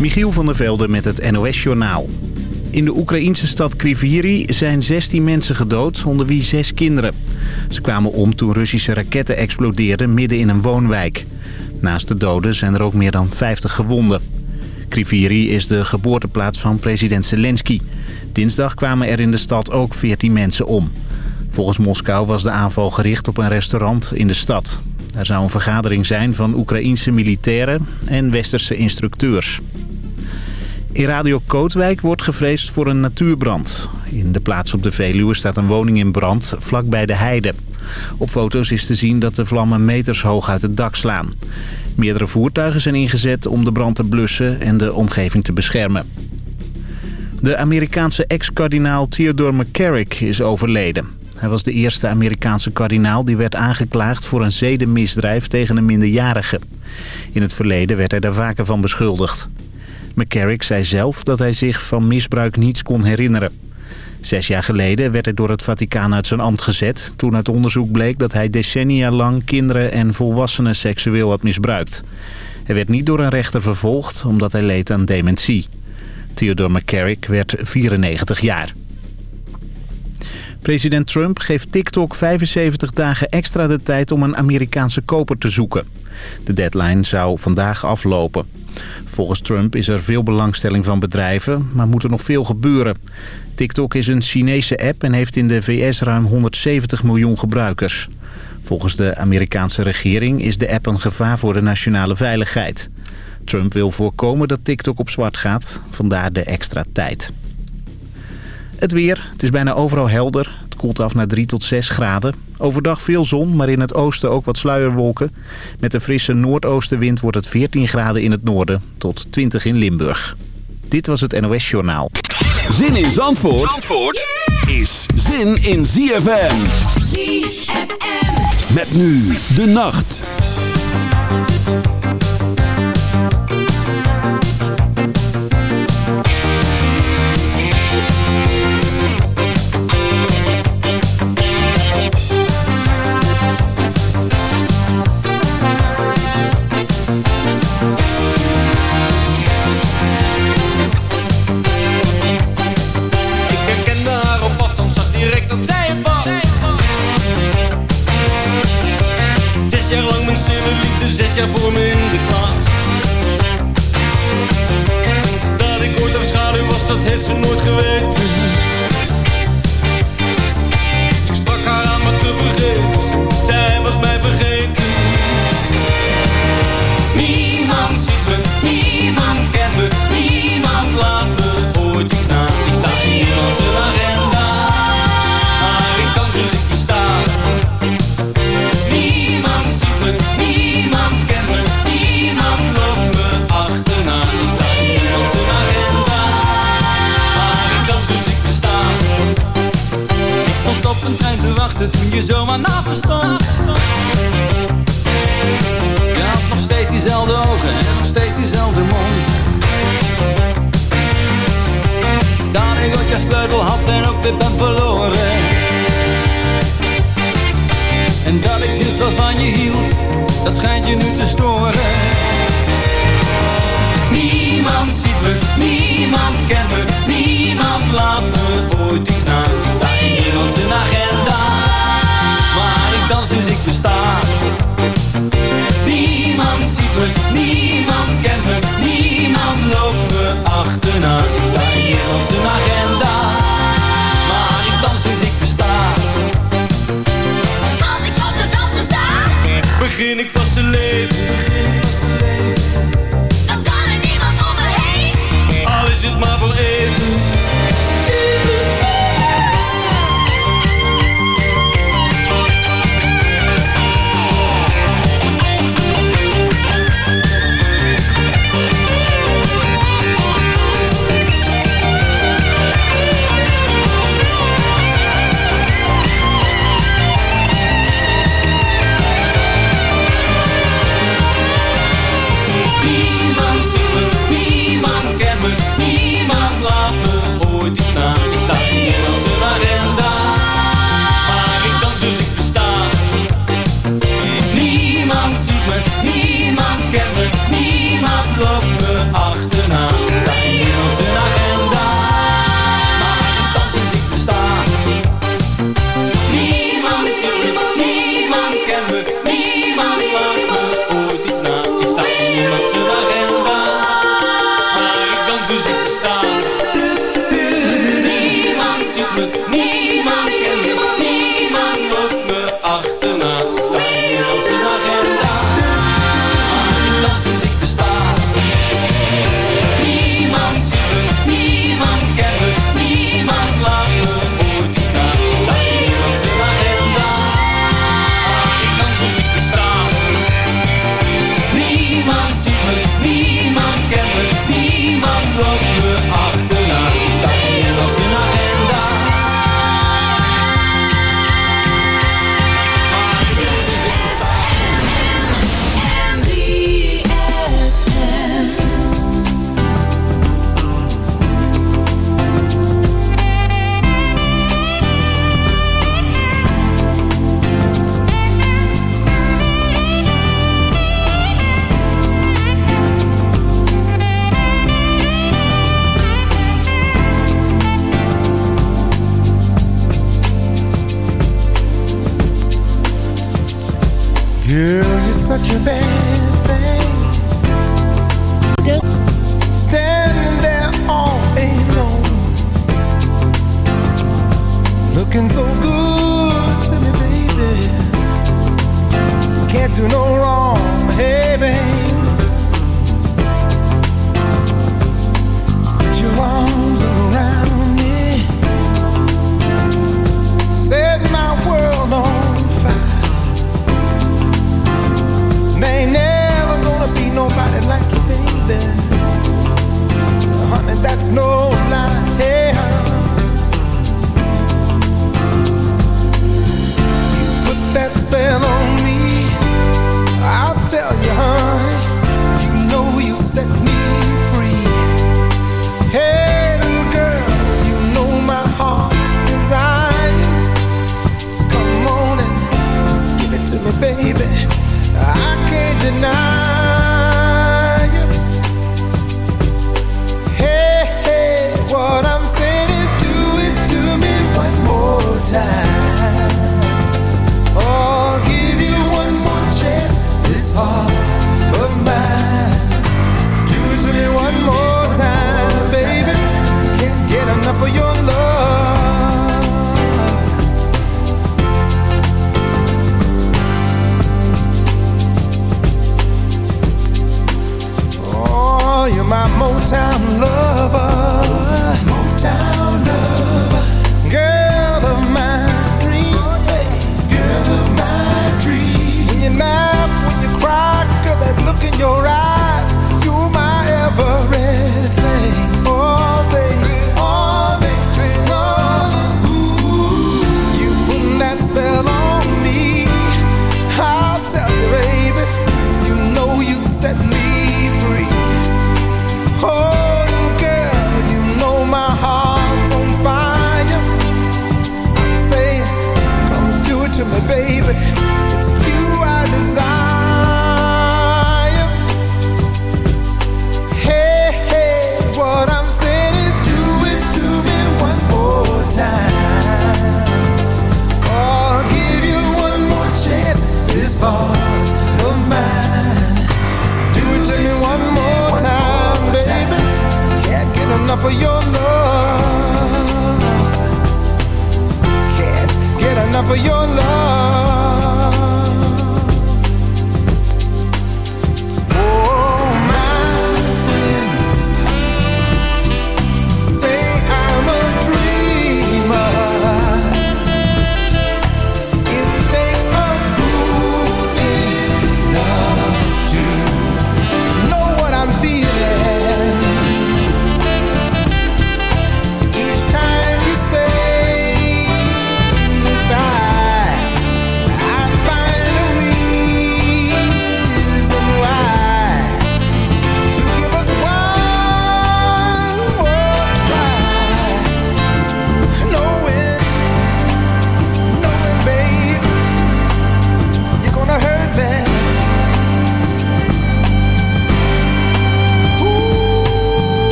Michiel van der Velde met het NOS-journaal. In de Oekraïnse stad Kriviri zijn 16 mensen gedood, onder wie 6 kinderen. Ze kwamen om toen Russische raketten explodeerden midden in een woonwijk. Naast de doden zijn er ook meer dan 50 gewonden. Kriviri is de geboorteplaats van president Zelensky. Dinsdag kwamen er in de stad ook 14 mensen om. Volgens Moskou was de aanval gericht op een restaurant in de stad. Er zou een vergadering zijn van Oekraïense militairen en westerse instructeurs. In Radio Kootwijk wordt gevreesd voor een natuurbrand. In de plaats op de Veluwe staat een woning in brand vlakbij de heide. Op foto's is te zien dat de vlammen meters hoog uit het dak slaan. Meerdere voertuigen zijn ingezet om de brand te blussen en de omgeving te beschermen. De Amerikaanse ex-kardinaal Theodore McCarrick is overleden. Hij was de eerste Amerikaanse kardinaal die werd aangeklaagd voor een zedenmisdrijf tegen een minderjarige. In het verleden werd hij daar vaker van beschuldigd. McCarrick zei zelf dat hij zich van misbruik niets kon herinneren. Zes jaar geleden werd hij door het Vaticaan uit zijn ambt gezet... toen uit onderzoek bleek dat hij decennia lang kinderen en volwassenen seksueel had misbruikt. Hij werd niet door een rechter vervolgd omdat hij leed aan dementie. Theodore McCarrick werd 94 jaar. President Trump geeft TikTok 75 dagen extra de tijd om een Amerikaanse koper te zoeken. De deadline zou vandaag aflopen. Volgens Trump is er veel belangstelling van bedrijven, maar moet er nog veel gebeuren. TikTok is een Chinese app en heeft in de VS ruim 170 miljoen gebruikers. Volgens de Amerikaanse regering is de app een gevaar voor de nationale veiligheid. Trump wil voorkomen dat TikTok op zwart gaat, vandaar de extra tijd. Het weer. Het is bijna overal helder. Het koelt af naar 3 tot 6 graden. Overdag veel zon, maar in het oosten ook wat sluierwolken. Met een frisse noordoostenwind wordt het 14 graden in het noorden tot 20 in Limburg. Dit was het NOS Journaal. Zin in Zandvoort, Zandvoort is zin in ZFM. ZFM. Met nu de nacht. Voor me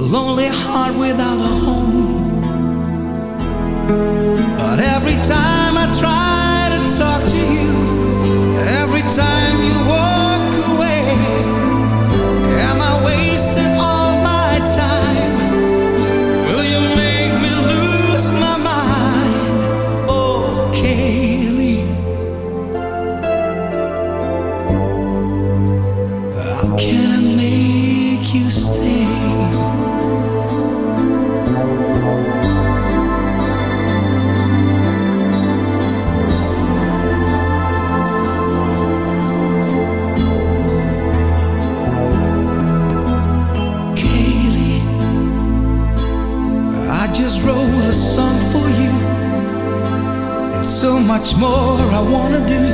lonely heart without a home. But every time I try. more I wanna do.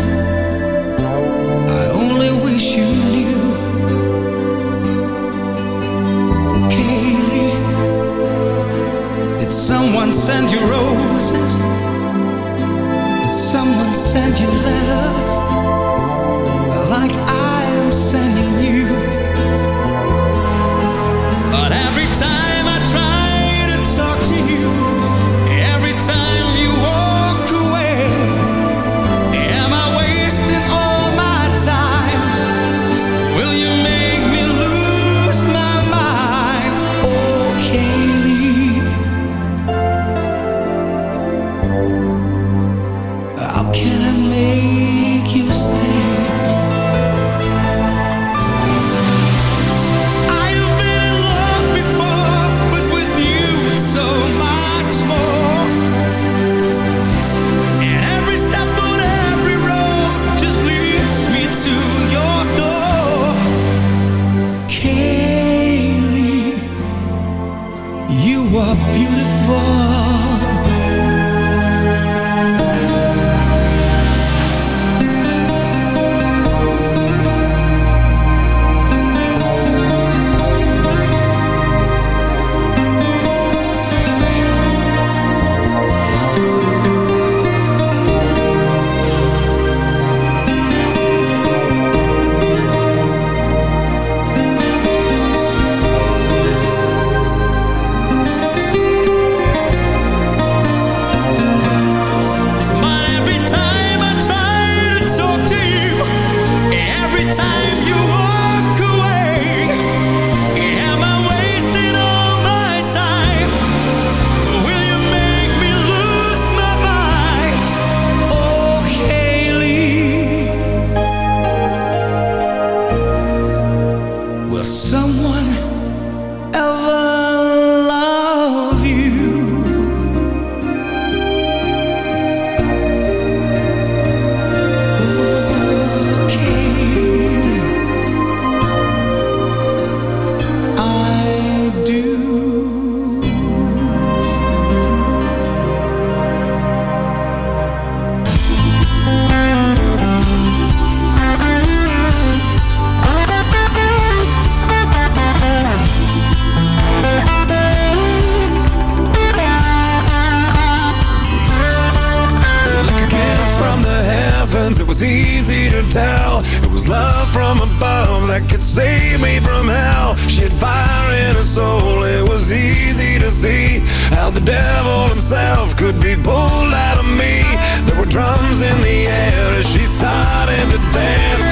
devil himself could be pulled out of me. There were drums in the air as she started to dance.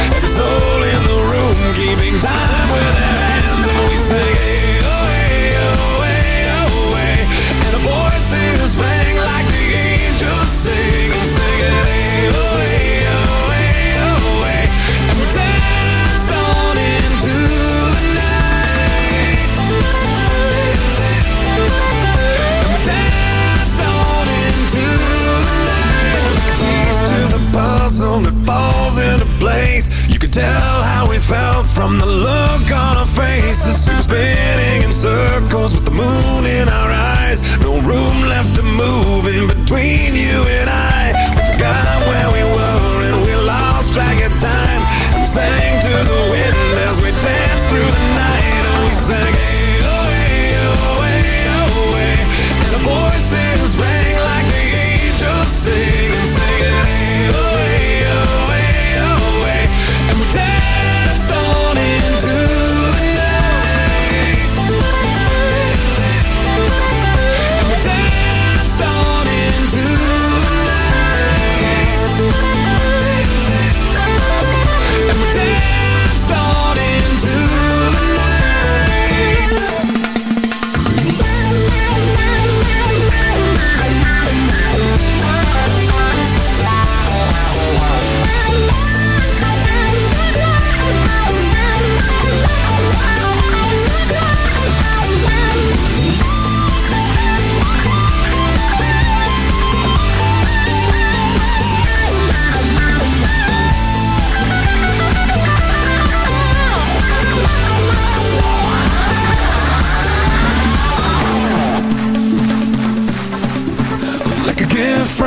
From the look on our faces. We were spinning in circles with the moon in our eyes. No room left to move in between you and I.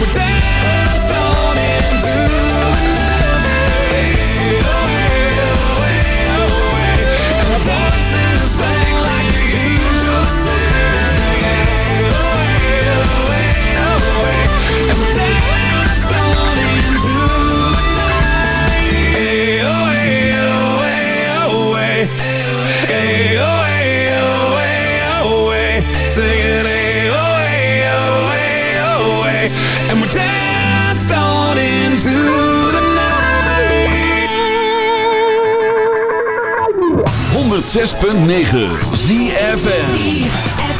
we're dancing 106.9 ZFN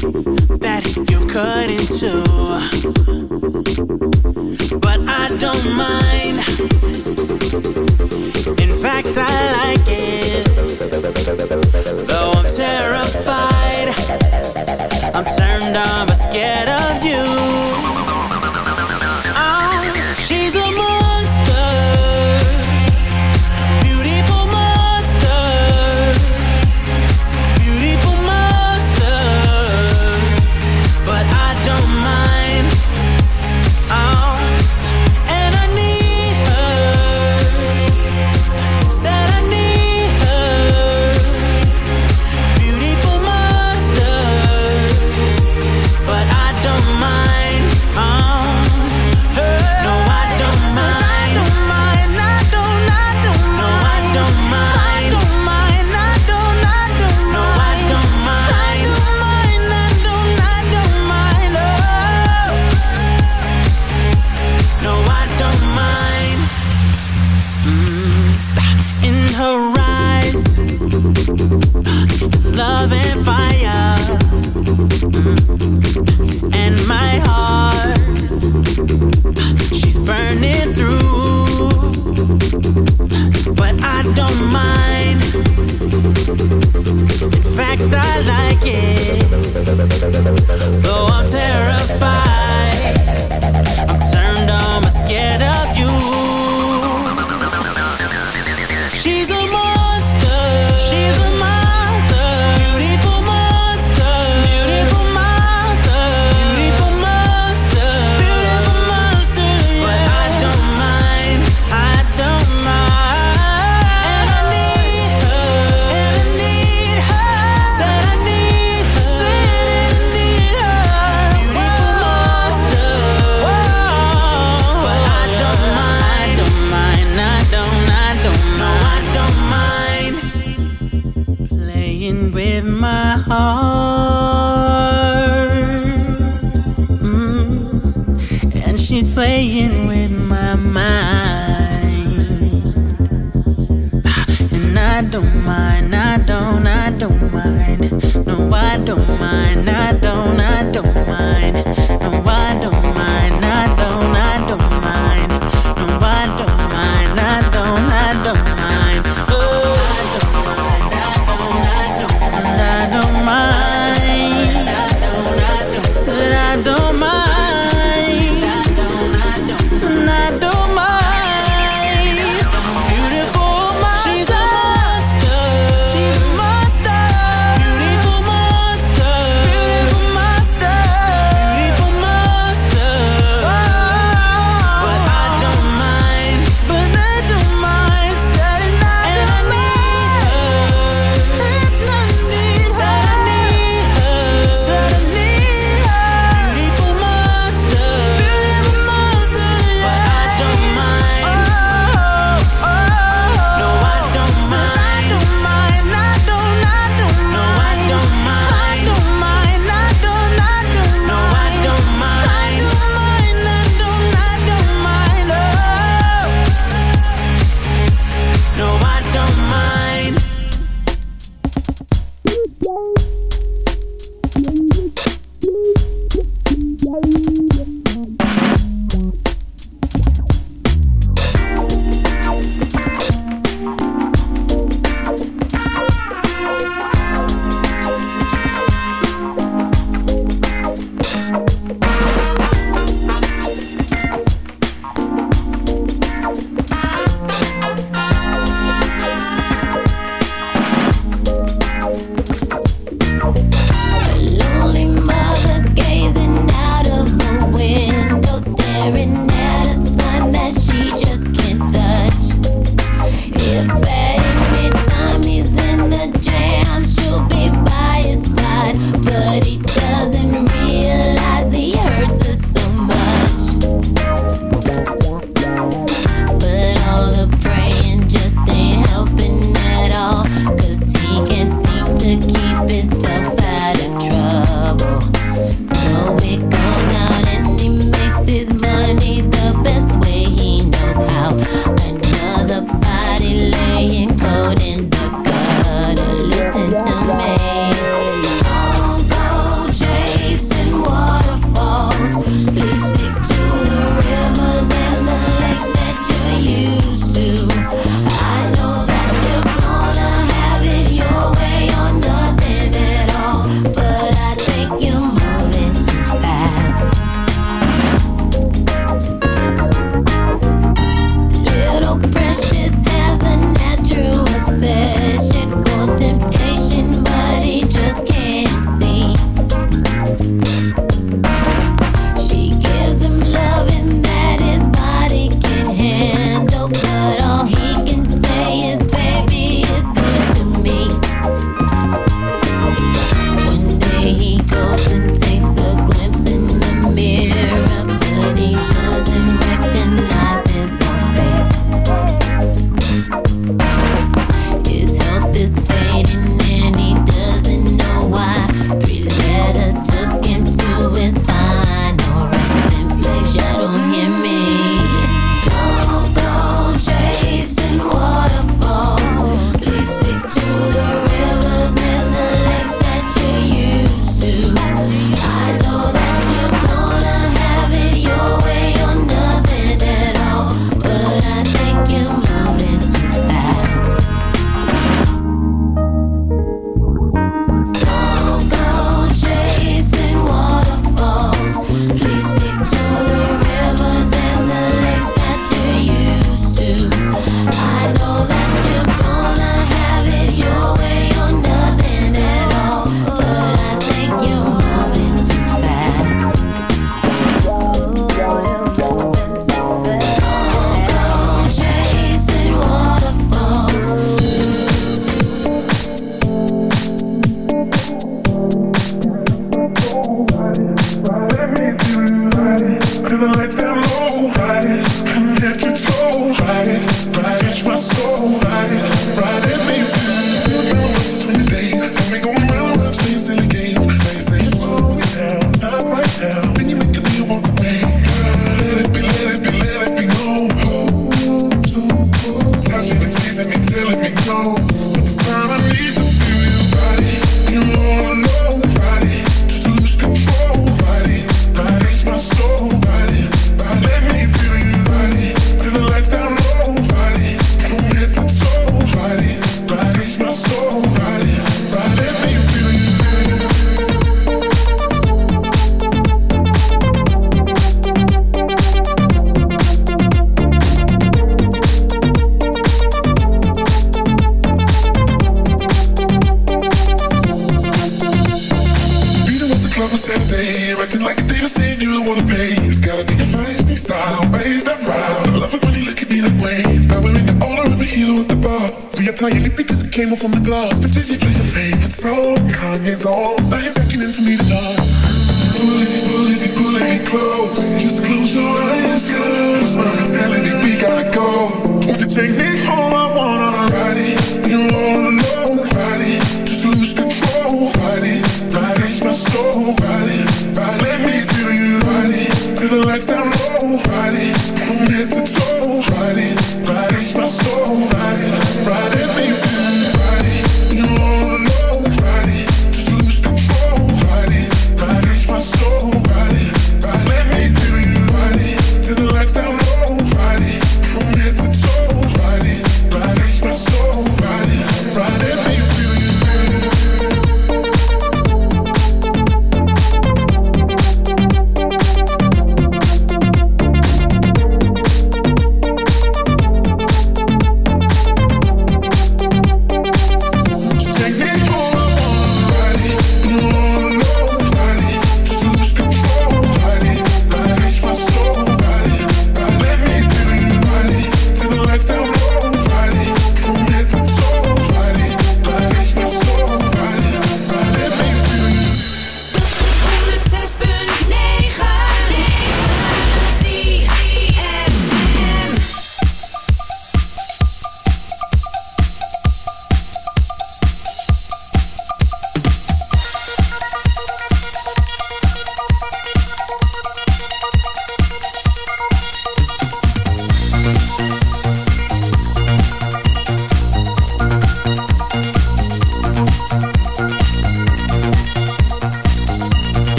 that you couldn't do. But I don't mind. In fact, I like it. Though I'm terrified, I'm turned on but scared of you. I like it. Though I'm terrified, I'm turned on, I'm scared of.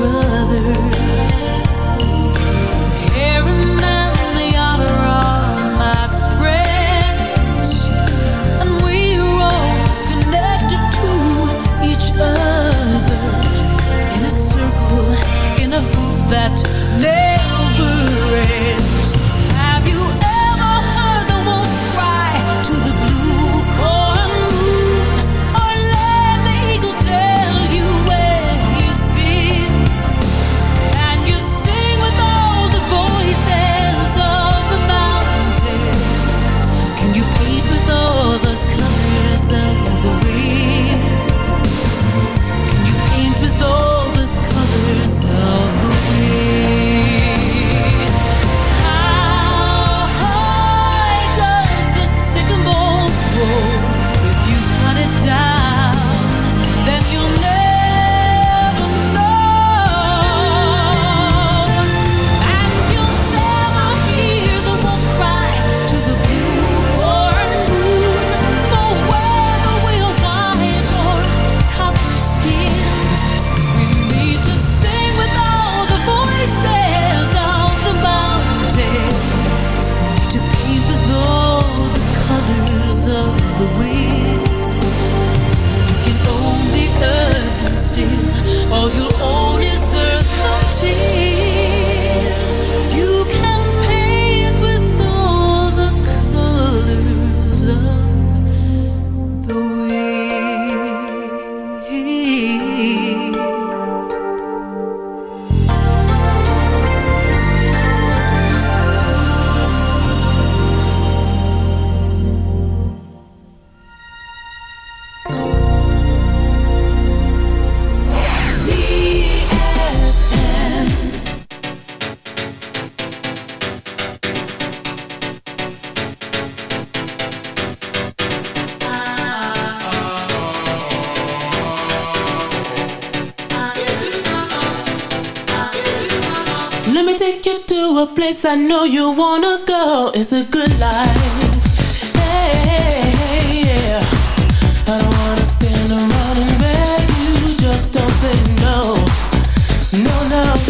trust. take you to a place I know you wanna go. It's a good life. I don't wanna stand around and beg you. Just don't say no. No, no.